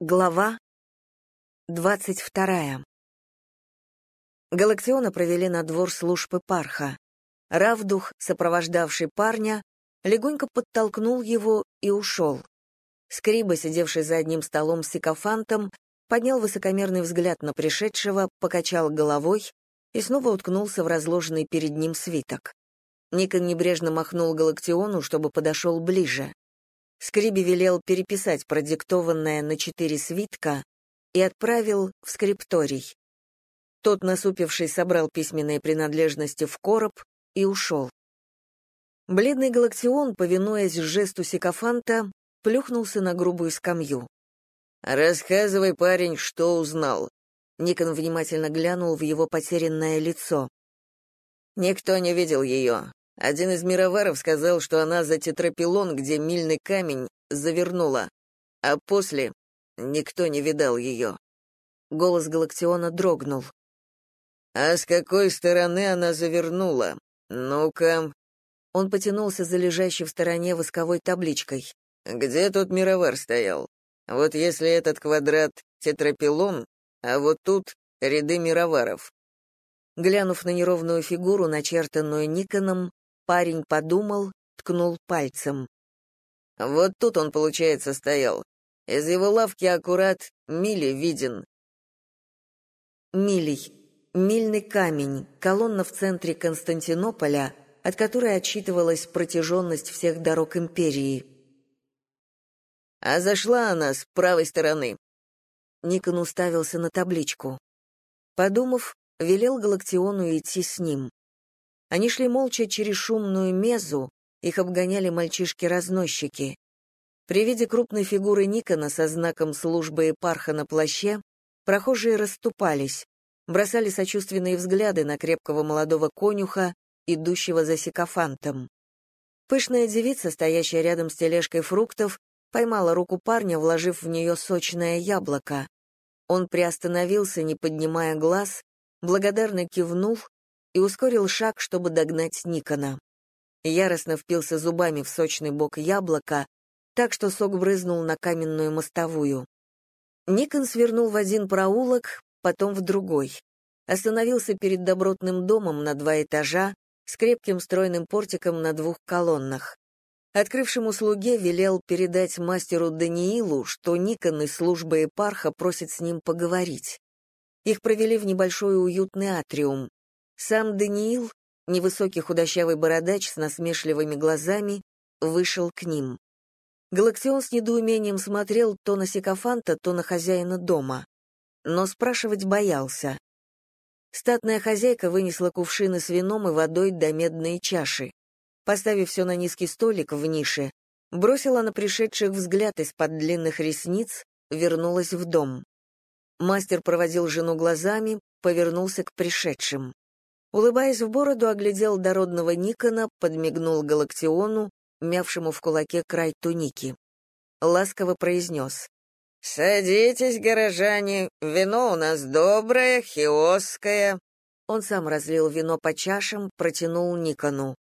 Глава двадцать вторая. Галактиона провели на двор службы парха. Равдух, сопровождавший парня, легонько подтолкнул его и ушел. Скриба, сидевший за одним столом с сикофантом, поднял высокомерный взгляд на пришедшего, покачал головой и снова уткнулся в разложенный перед ним свиток. Никон небрежно махнул Галактиону, чтобы подошел ближе. Скриби велел переписать продиктованное на четыре свитка и отправил в скрипторий. Тот, насупившись, собрал письменные принадлежности в короб и ушел. Бледный Галактион, повинуясь жесту сикофанта, плюхнулся на грубую скамью. «Рассказывай, парень, что узнал». Никон внимательно глянул в его потерянное лицо. «Никто не видел ее. Один из мироваров сказал, что она за тетрапилон, где мильный камень, завернула, а после никто не видал ее. Голос Галактиона дрогнул. «А с какой стороны она завернула? Ну-ка...» Он потянулся за лежащей в стороне восковой табличкой. «Где тут мировар стоял? Вот если этот квадрат — тетрапилон, а вот тут — ряды мироваров». Глянув на неровную фигуру, начертанную Никоном, Парень подумал, ткнул пальцем. Вот тут он, получается, стоял. Из его лавки аккурат мили виден. Милий. Мильный камень, колонна в центре Константинополя, от которой отсчитывалась протяженность всех дорог империи. А зашла она с правой стороны. Никон уставился на табличку. Подумав, велел Галактиону идти с ним. Они шли молча через шумную мезу, их обгоняли мальчишки-разносчики. При виде крупной фигуры Никона со знаком службы Эпарха на плаще, прохожие расступались, бросали сочувственные взгляды на крепкого молодого конюха, идущего за сикофантом. Пышная девица, стоящая рядом с тележкой фруктов, поймала руку парня, вложив в нее сочное яблоко. Он приостановился, не поднимая глаз, благодарно кивнул и ускорил шаг, чтобы догнать Никона. Яростно впился зубами в сочный бок яблока, так что сок брызнул на каменную мостовую. Никон свернул в один проулок, потом в другой. Остановился перед добротным домом на два этажа с крепким стройным портиком на двух колоннах. Открывшему слуге велел передать мастеру Даниилу, что Никон из службы Эпарха просит с ним поговорить. Их провели в небольшой уютный атриум. Сам Даниил, невысокий худощавый бородач с насмешливыми глазами, вышел к ним. Галактион с недоумением смотрел то на Сикофанта, то на хозяина дома. Но спрашивать боялся. Статная хозяйка вынесла кувшины с вином и водой до медной чаши. Поставив все на низкий столик в нише, бросила на пришедших взгляд из-под длинных ресниц, вернулась в дом. Мастер проводил жену глазами, повернулся к пришедшим. Улыбаясь в бороду, оглядел дородного Никона, подмигнул Галактиону, мявшему в кулаке край туники. Ласково произнес. «Садитесь, горожане, вино у нас доброе, хиосское». Он сам разлил вино по чашам, протянул Никону.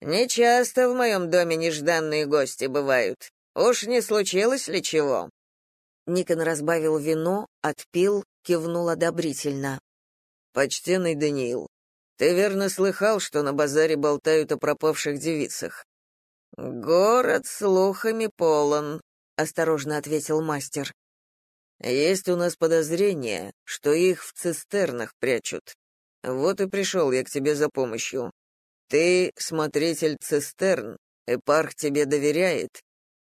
«Нечасто в моем доме нежданные гости бывают. Уж не случилось ли чего?» Никон разбавил вино, отпил, кивнул одобрительно. «Почтенный Даниил, ты верно слыхал, что на базаре болтают о пропавших девицах? Город слухами полон, осторожно ответил мастер. Есть у нас подозрение, что их в цистернах прячут. Вот и пришел я к тебе за помощью. Ты смотритель цистерн, Эпарх тебе доверяет.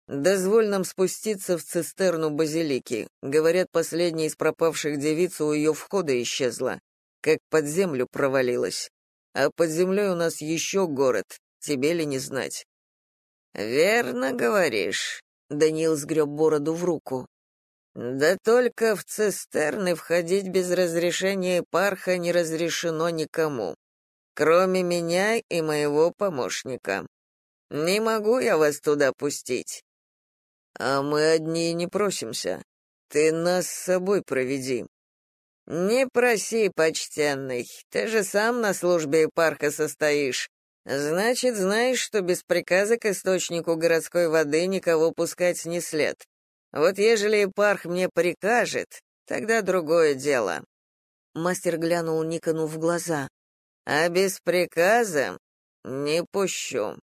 Дозволь нам спуститься в цистерну базилики. Говорят, последняя из пропавших девиц у ее входа исчезла как под землю провалилась. А под землей у нас еще город, тебе ли не знать?» «Верно говоришь», — Даниил сгреб бороду в руку. «Да только в цистерны входить без разрешения парха не разрешено никому, кроме меня и моего помощника. Не могу я вас туда пустить». «А мы одни не просимся. Ты нас с собой проведи», «Не проси, почтенный, ты же сам на службе парка состоишь. Значит, знаешь, что без приказа к источнику городской воды никого пускать не след. Вот ежели Ипарх мне прикажет, тогда другое дело». Мастер глянул Никону в глаза. «А без приказа не пущу».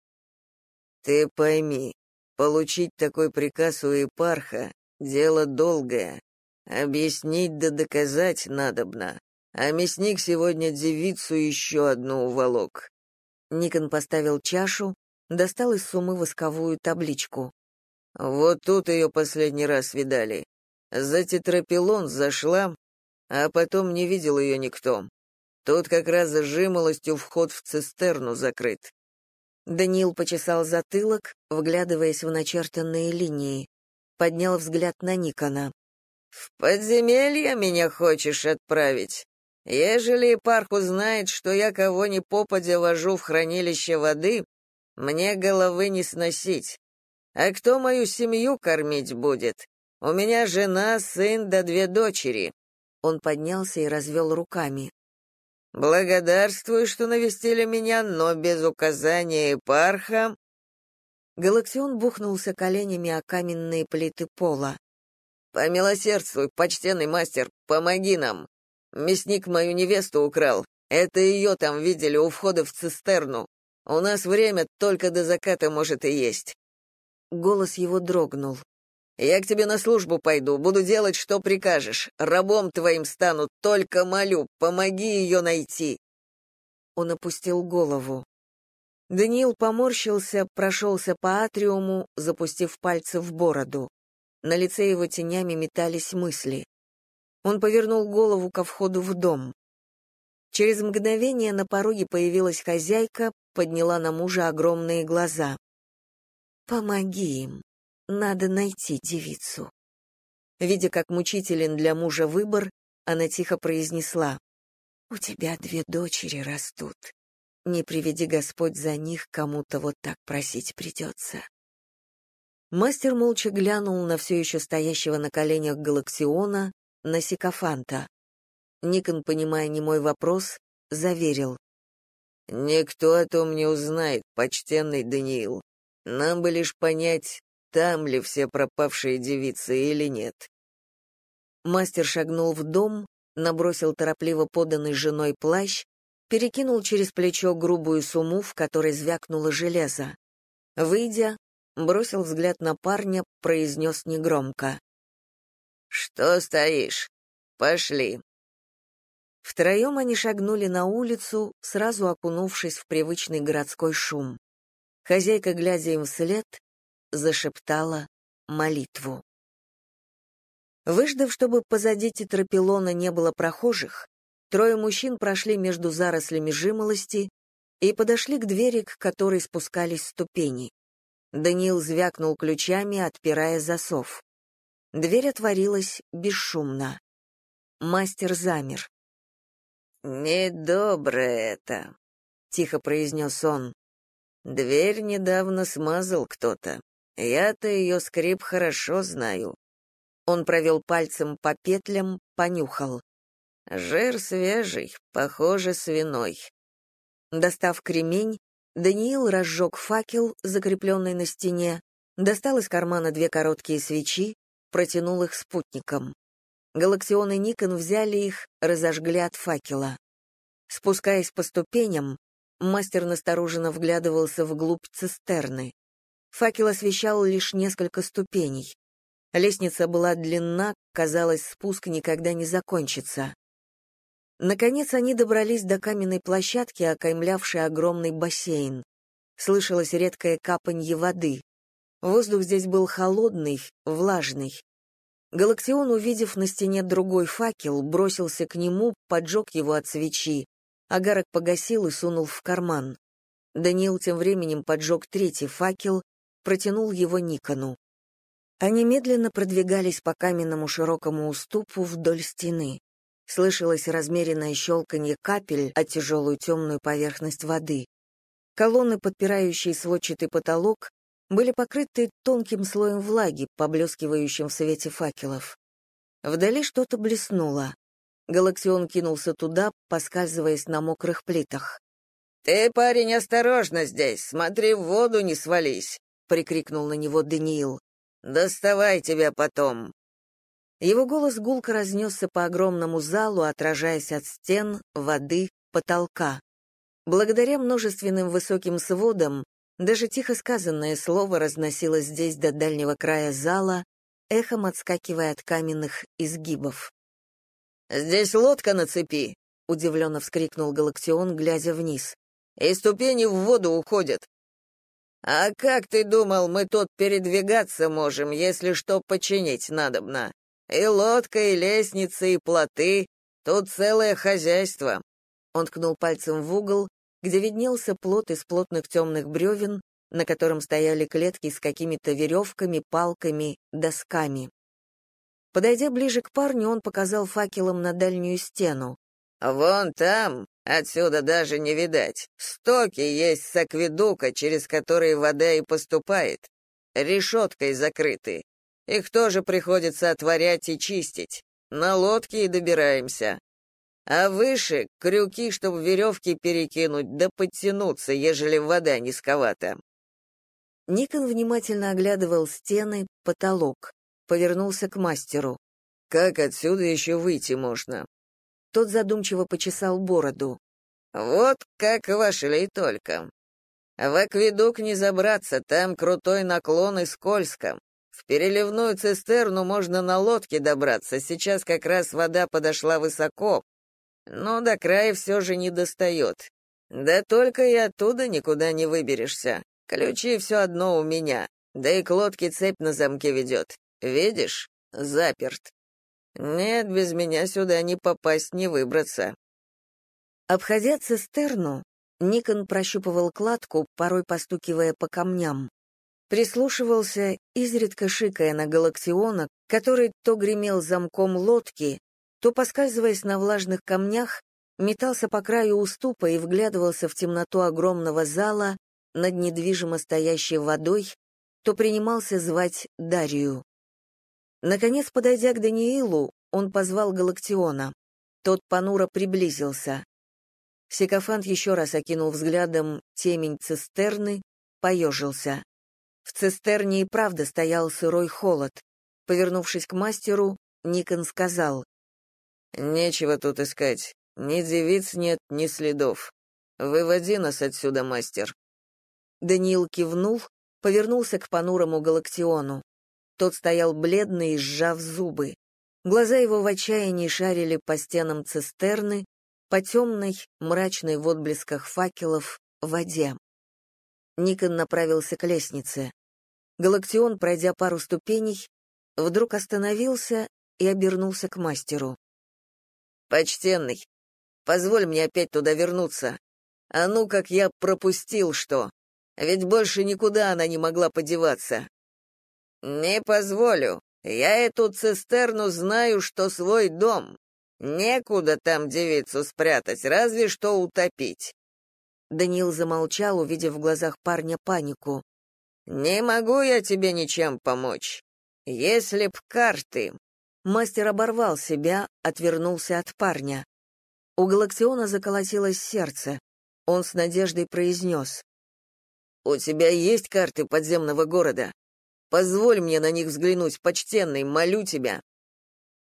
«Ты пойми, получить такой приказ у Ипарха — дело долгое. Объяснить да доказать надобно. А мясник сегодня девицу еще одну уволок». Никон поставил чашу, достал из сумы восковую табличку. «Вот тут ее последний раз видали. За тетрапилон зашла, а потом не видел ее никто. Тут как раз жимолостью вход в цистерну закрыт». Даниил почесал затылок, вглядываясь в начертанные линии. Поднял взгляд на Никона. «В подземелье меня хочешь отправить? Ежели парк узнает, что я кого ни попадя вожу в хранилище воды, мне головы не сносить. А кто мою семью кормить будет? У меня жена, сын да две дочери». Он поднялся и развел руками. «Благодарствую, что навестили меня, но без указания Эпарха...» Галаксион бухнулся коленями о каменные плиты пола. «Помилосердствуй, почтенный мастер, помоги нам. Мясник мою невесту украл. Это ее там видели у входа в цистерну. У нас время только до заката может и есть». Голос его дрогнул. «Я к тебе на службу пойду, буду делать, что прикажешь. Рабом твоим стану, только молю, помоги ее найти». Он опустил голову. Даниил поморщился, прошелся по атриуму, запустив пальцы в бороду. На лице его тенями метались мысли. Он повернул голову ко входу в дом. Через мгновение на пороге появилась хозяйка, подняла на мужа огромные глаза. «Помоги им. Надо найти девицу». Видя, как мучителен для мужа выбор, она тихо произнесла. «У тебя две дочери растут. Не приведи Господь за них, кому-то вот так просить придется». Мастер молча глянул на все еще стоящего на коленях Галаксиона, на Сикофанта. Никон, понимая немой вопрос, заверил. «Никто о том не узнает, почтенный Даниил. Нам бы лишь понять, там ли все пропавшие девицы или нет». Мастер шагнул в дом, набросил торопливо поданный женой плащ, перекинул через плечо грубую сумму, в которой звякнуло железо. Выйдя, бросил взгляд на парня, произнес негромко. «Что стоишь? Пошли». Втроем они шагнули на улицу, сразу окунувшись в привычный городской шум. Хозяйка, глядя им вслед, зашептала молитву. Выждав, чтобы позади тетрапилона не было прохожих, трое мужчин прошли между зарослями жимолости и подошли к двери, к которой спускались ступени. Даниил звякнул ключами, отпирая засов. Дверь отворилась бесшумно. Мастер замер. «Недоброе это», — тихо произнес он. «Дверь недавно смазал кто-то. Я-то ее скрип хорошо знаю». Он провел пальцем по петлям, понюхал. «Жир свежий, похоже, свиной». Достав кремень, Даниил разжег факел, закрепленный на стене, достал из кармана две короткие свечи, протянул их спутникам. Галаксион и Никон взяли их, разожгли от факела. Спускаясь по ступеням, мастер настороженно вглядывался вглубь цистерны. Факел освещал лишь несколько ступеней. Лестница была длинна, казалось, спуск никогда не закончится. Наконец они добрались до каменной площадки, окаймлявшей огромный бассейн. Слышалось редкое капанье воды. Воздух здесь был холодный, влажный. Галактион, увидев на стене другой факел, бросился к нему, поджег его от свечи. Агарок погасил и сунул в карман. Даниил тем временем поджег третий факел, протянул его Никону. Они медленно продвигались по каменному широкому уступу вдоль стены. Слышалось размеренное щелканье капель о тяжелую темную поверхность воды. Колонны, подпирающие сводчатый потолок, были покрыты тонким слоем влаги, поблескивающим в свете факелов. Вдали что-то блеснуло. Галаксион кинулся туда, поскальзываясь на мокрых плитах. «Ты, парень, осторожно здесь, смотри, в воду не свались!» — прикрикнул на него Даниил. Доставай тебя потом!» Его голос гулко разнесся по огромному залу, отражаясь от стен, воды, потолка. Благодаря множественным высоким сводам, даже тихо сказанное слово разносилось здесь до дальнего края зала, эхом отскакивая от каменных изгибов. «Здесь лодка на цепи!» — удивленно вскрикнул Галактион, глядя вниз. «И ступени в воду уходят. А как ты думал, мы тут передвигаться можем, если что починить надобно? И лодка, и лестница, и плоты. Тут целое хозяйство». Он ткнул пальцем в угол, где виднелся плот из плотных темных бревен, на котором стояли клетки с какими-то веревками, палками, досками. Подойдя ближе к парню, он показал факелом на дальнюю стену. «Вон там, отсюда даже не видать, стоки есть с акведука, через которые вода и поступает, решеткой закрыты. Их тоже приходится отворять и чистить. На лодке и добираемся. А выше — крюки, чтобы веревки перекинуть, да подтянуться, ежели вода низковата. Никон внимательно оглядывал стены, потолок. Повернулся к мастеру. «Как отсюда еще выйти можно?» Тот задумчиво почесал бороду. «Вот как вошли только. В акведук не забраться, там крутой наклон и скользко. В переливную цистерну можно на лодке добраться, сейчас как раз вода подошла высоко, но до края все же не достает. Да только и оттуда никуда не выберешься. Ключи все одно у меня, да и к лодке цепь на замке ведет. Видишь? Заперт. Нет, без меня сюда не попасть, не выбраться. Обходя цистерну, Никон прощупывал кладку, порой постукивая по камням. Прислушивался, изредка шикая на галактиона, который то гремел замком лодки, то, поскальзываясь на влажных камнях, метался по краю уступа и вглядывался в темноту огромного зала над недвижимо стоящей водой, то принимался звать Дарью. Наконец, подойдя к Даниилу, он позвал Галактиона. Тот понуро приблизился. Секофант еще раз окинул взглядом темень цистерны, поежился. В цистерне и правда стоял сырой холод. Повернувшись к мастеру, Никон сказал, «Нечего тут искать. Ни девиц нет, ни следов. Выводи нас отсюда, мастер». Даниил кивнул, повернулся к понурому Галактиону. Тот стоял бледный, сжав зубы. Глаза его в отчаянии шарили по стенам цистерны, по темной, мрачной в отблесках факелов, воде. Никон направился к лестнице. Галактион, пройдя пару ступеней, вдруг остановился и обернулся к мастеру. «Почтенный, позволь мне опять туда вернуться. А ну, как я пропустил что. Ведь больше никуда она не могла подеваться». «Не позволю. Я эту цистерну знаю, что свой дом. Некуда там девицу спрятать, разве что утопить». Даниил замолчал, увидев в глазах парня панику. «Не могу я тебе ничем помочь. Если б карты, Мастер оборвал себя, отвернулся от парня. У Галактиона заколотилось сердце. Он с надеждой произнес. «У тебя есть карты подземного города? Позволь мне на них взглянуть, почтенный, молю тебя».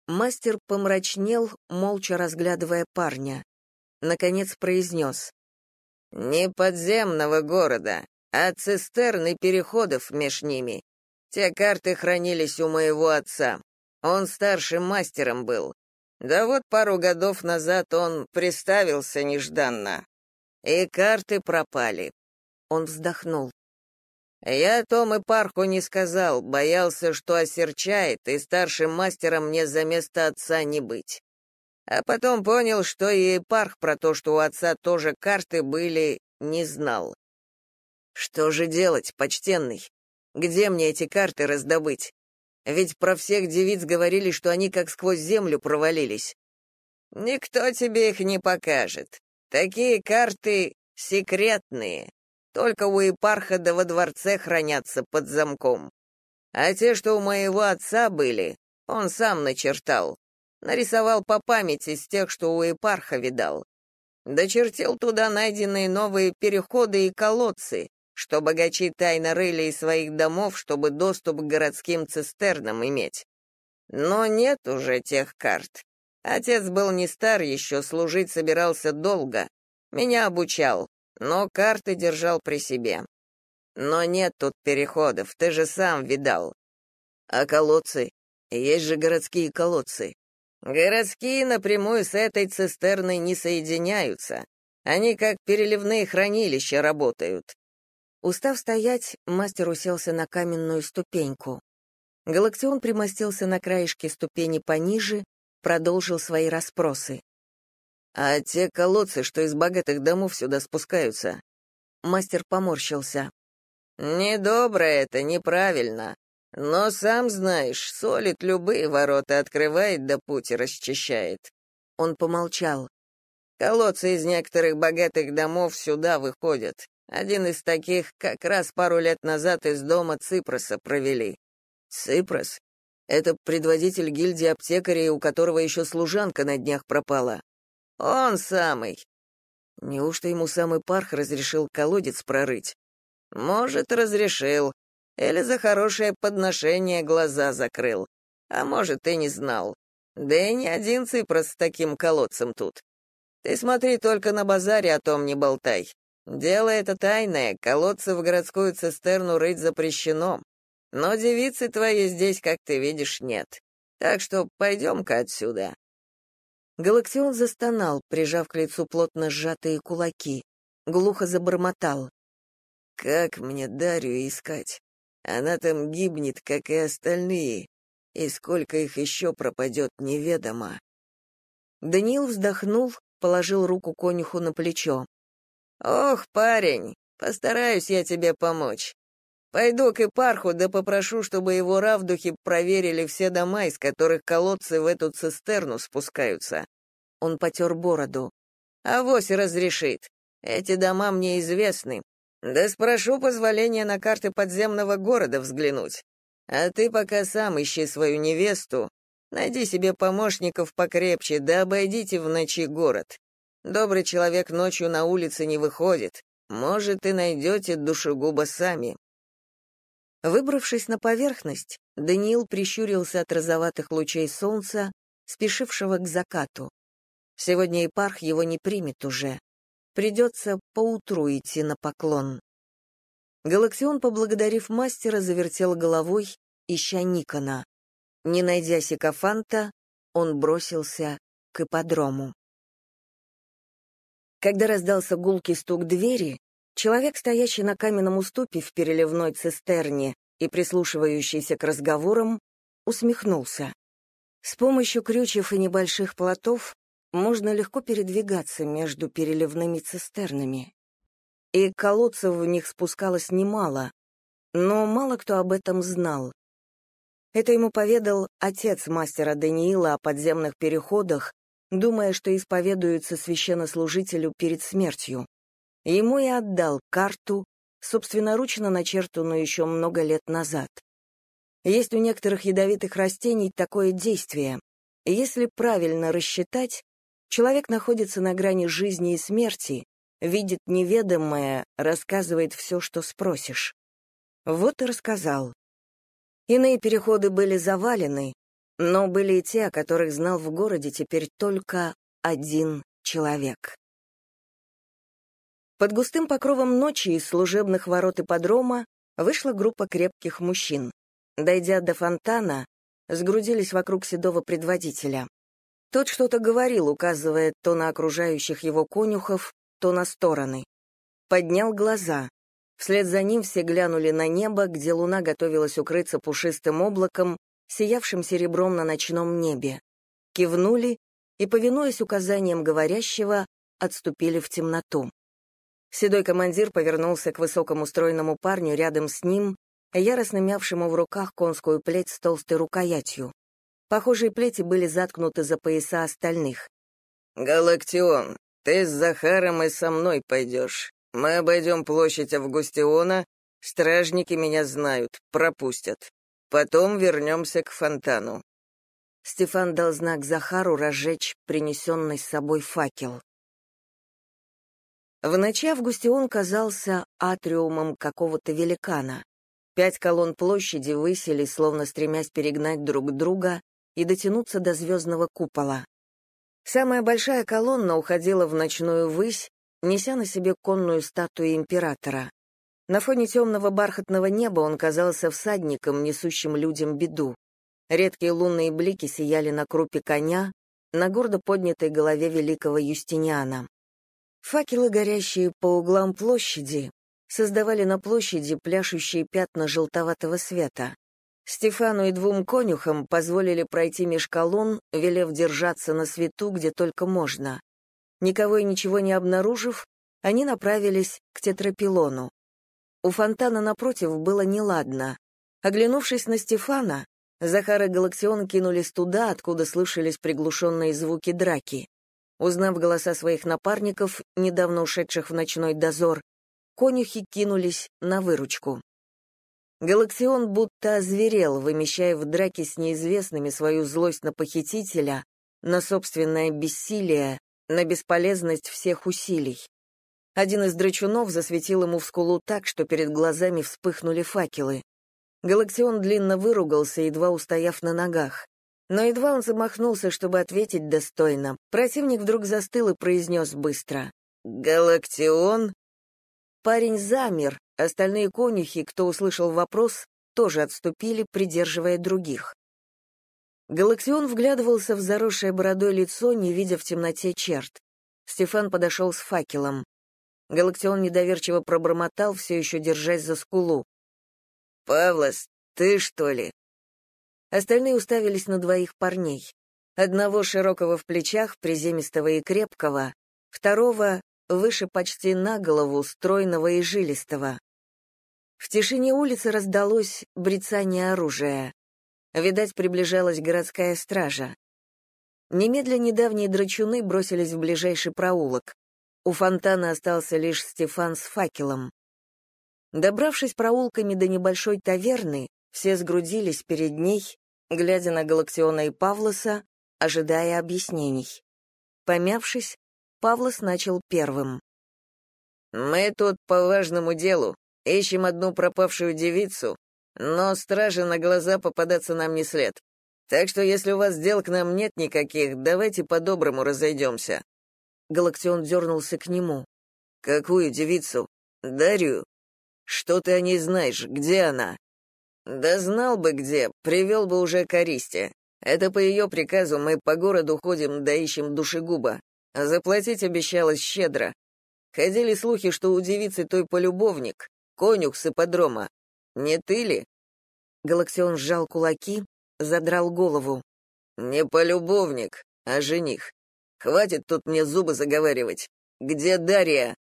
Мастер помрачнел, молча разглядывая парня. Наконец произнес. «Не подземного города, а цистерны переходов меж ними. Те карты хранились у моего отца. Он старшим мастером был. Да вот пару годов назад он приставился нежданно. И карты пропали. Он вздохнул. Я Том и Парху не сказал, боялся, что осерчает, и старшим мастером мне за место отца не быть. А потом понял, что и Парх про то, что у отца тоже карты были, не знал. Что же делать, почтенный? Где мне эти карты раздобыть? Ведь про всех девиц говорили, что они как сквозь землю провалились. Никто тебе их не покажет. Такие карты секретные. Только у епарха да во дворце хранятся под замком. А те, что у моего отца были, он сам начертал. Нарисовал по памяти из тех, что у епарха видал. Дочертил туда найденные новые переходы и колодцы, что богачи тайно рыли из своих домов, чтобы доступ к городским цистернам иметь. Но нет уже тех карт. Отец был не стар еще, служить собирался долго. Меня обучал, но карты держал при себе. Но нет тут переходов, ты же сам видал. А колодцы? Есть же городские колодцы. Городские напрямую с этой цистерной не соединяются. Они как переливные хранилища работают. Устав стоять, мастер уселся на каменную ступеньку. Галактион примостился на краешке ступени пониже, продолжил свои расспросы. «А те колодцы, что из богатых домов сюда спускаются?» Мастер поморщился. «Недобро это, неправильно. Но сам знаешь, солит любые ворота, открывает да путь расчищает». Он помолчал. «Колодцы из некоторых богатых домов сюда выходят. Один из таких как раз пару лет назад из дома Ципроса провели. Ципрос? Это предводитель гильдии аптекарей, у которого еще служанка на днях пропала. Он самый. Неужто ему самый парх разрешил колодец прорыть? Может, разрешил. Или за хорошее подношение глаза закрыл. А может, и не знал. Да и не один Ципрос с таким колодцем тут. Ты смотри только на базаре о том не болтай. Дело это тайное, колодцы в городскую цистерну рыть запрещено. Но девицы твоей здесь, как ты видишь, нет. Так что пойдем-ка отсюда». Галактион застонал, прижав к лицу плотно сжатые кулаки. Глухо забормотал. «Как мне Дарью искать? Она там гибнет, как и остальные, и сколько их еще пропадет, неведомо». Даниил вздохнул, положил руку конюху на плечо. «Ох, парень, постараюсь я тебе помочь. Пойду к Ипарху да попрошу, чтобы его равдухи проверили все дома, из которых колодцы в эту цистерну спускаются». Он потер бороду. «Авось разрешит. Эти дома мне известны. Да спрошу позволения на карты подземного города взглянуть. А ты пока сам ищи свою невесту, найди себе помощников покрепче, да обойдите в ночи город. Добрый человек ночью на улице не выходит. Может, и найдете душегуба сами. Выбравшись на поверхность, Даниил прищурился от розоватых лучей солнца, спешившего к закату. Сегодня Ипарх его не примет уже. Придется поутру идти на поклон. Галаксион, поблагодарив мастера, завертел головой, ища Никона. Не найдя сикофанта, он бросился к ипподрому. Когда раздался гулкий стук двери, Человек, стоящий на каменном уступе в переливной цистерне и прислушивающийся к разговорам, усмехнулся. С помощью крючев и небольших плотов можно легко передвигаться между переливными цистернами. И колодцев в них спускалось немало, но мало кто об этом знал. Это ему поведал отец мастера Даниила о подземных переходах, думая, что исповедуется священнослужителю перед смертью. Ему и отдал карту, собственноручно начертанную еще много лет назад. Есть у некоторых ядовитых растений такое действие. Если правильно рассчитать, человек находится на грани жизни и смерти, видит неведомое, рассказывает все, что спросишь. Вот и рассказал. Иные переходы были завалены, но были и те, о которых знал в городе теперь только один человек. Под густым покровом ночи из служебных ворот ипподрома вышла группа крепких мужчин. Дойдя до фонтана, сгрудились вокруг седого предводителя. Тот что-то говорил, указывая то на окружающих его конюхов, то на стороны. Поднял глаза. Вслед за ним все глянули на небо, где луна готовилась укрыться пушистым облаком, сиявшим серебром на ночном небе. Кивнули и, повинуясь указаниям говорящего, отступили в темноту. Седой командир повернулся к высокому стройному парню рядом с ним, яростно мявшему в руках конскую плеть с толстой рукоятью. Похожие плети были заткнуты за пояса остальных. «Галактион, ты с Захаром и со мной пойдешь. Мы обойдем площадь Августиона, стражники меня знают, пропустят. Потом вернемся к фонтану». Стефан дал знак Захару разжечь принесенный с собой факел. В ночи Августион казался атриумом какого-то великана. Пять колонн площади высели, словно стремясь перегнать друг друга и дотянуться до звездного купола. Самая большая колонна уходила в ночную высь, неся на себе конную статую императора. На фоне темного бархатного неба он казался всадником, несущим людям беду. Редкие лунные блики сияли на крупе коня, на гордо поднятой голове великого Юстиниана. Факелы, горящие по углам площади, создавали на площади пляшущие пятна желтоватого света. Стефану и двум конюхам позволили пройти меж колонн, велев держаться на свету, где только можно. Никого и ничего не обнаружив, они направились к тетрапилону. У фонтана напротив было неладно. Оглянувшись на Стефана, Захар и Галактион кинулись туда, откуда слышались приглушенные звуки драки. Узнав голоса своих напарников, недавно ушедших в ночной дозор, конюхи кинулись на выручку. Галаксион будто озверел, вымещая в драке с неизвестными свою злость на похитителя, на собственное бессилие, на бесполезность всех усилий. Один из драчунов засветил ему в скулу так, что перед глазами вспыхнули факелы. Галаксион длинно выругался, едва устояв на ногах. Но едва он замахнулся, чтобы ответить достойно, противник вдруг застыл и произнес быстро. «Галактион?» Парень замер, остальные конюхи, кто услышал вопрос, тоже отступили, придерживая других. Галактион вглядывался в заросшее бородой лицо, не видя в темноте черт. Стефан подошел с факелом. Галактион недоверчиво пробормотал, все еще держась за скулу. «Павлос, ты что ли?» Остальные уставились на двоих парней. Одного широкого в плечах, приземистого и крепкого, второго выше почти на голову, стройного и жилистого. В тишине улицы раздалось брецание оружия. Видать, приближалась городская стража. Немедля недавние драчуны бросились в ближайший проулок. У фонтана остался лишь Стефан с факелом. Добравшись проулками до небольшой таверны, все сгрудились перед ней, глядя на Галактиона и Павлоса, ожидая объяснений. Помявшись, Павлос начал первым. «Мы тут по важному делу. Ищем одну пропавшую девицу, но стражи на глаза попадаться нам не след. Так что если у вас дел к нам нет никаких, давайте по-доброму разойдемся». Галактион дернулся к нему. «Какую девицу? Дарью? Что ты о ней знаешь? Где она?» «Да знал бы где, привел бы уже к Аристе. Это по ее приказу мы по городу ходим да ищем душегуба. Заплатить обещалось щедро. Ходили слухи, что у девицы той полюбовник, конюх с ипподрома. Не ты ли? Галаксион сжал кулаки, задрал голову. Не полюбовник, а жених. Хватит тут мне зубы заговаривать. Где Дарья?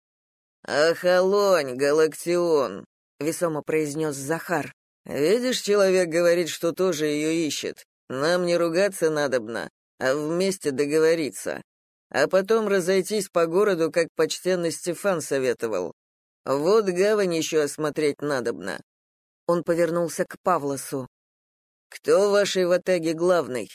Охолонь, Галактион, весомо произнес Захар. Видишь, человек говорит, что тоже ее ищет. Нам не ругаться надобно, а вместе договориться а потом разойтись по городу, как почтенный Стефан советовал. Вот гавань еще осмотреть надобно». Он повернулся к Павлосу. «Кто в вашей ватаге главный?»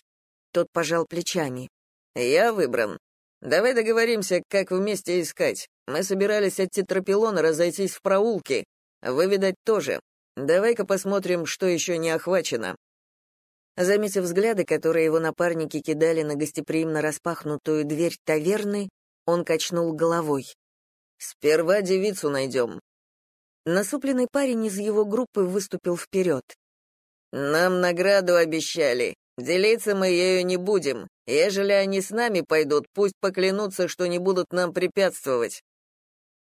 Тот пожал плечами. «Я выбран. Давай договоримся, как вместе искать. Мы собирались от Тетрапилона разойтись в проулке. Вы, видать, тоже. Давай-ка посмотрим, что еще не охвачено. Заметив взгляды, которые его напарники кидали на гостеприимно распахнутую дверь таверны, он качнул головой. «Сперва девицу найдем». Насупленный парень из его группы выступил вперед. «Нам награду обещали. Делиться мы ею не будем. Ежели они с нами пойдут, пусть поклянутся, что не будут нам препятствовать».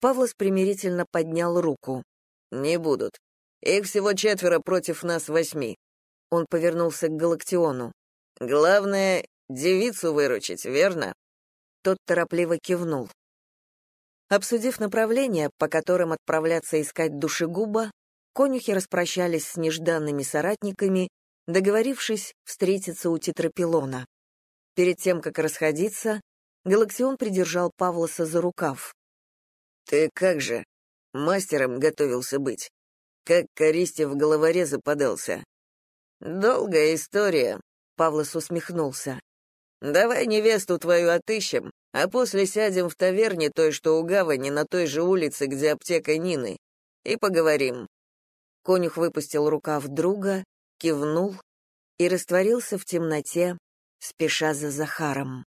Павлос примирительно поднял руку. «Не будут. Их всего четверо против нас восьми. Он повернулся к Галактиону. «Главное — девицу выручить, верно?» Тот торопливо кивнул. Обсудив направления, по которым отправляться искать душегуба, конюхи распрощались с нежданными соратниками, договорившись встретиться у Тетрапилона. Перед тем, как расходиться, Галаксион придержал Павлоса за рукав. «Ты как же? Мастером готовился быть. Как Користе в головорезы подался. «Долгая история», — Павлос усмехнулся. Давай невесту твою отыщем, а после сядем в таверне той, что у гавани, на той же улице, где аптека Нины, и поговорим». Конюх выпустил рукав друга, кивнул и растворился в темноте, спеша за Захаром.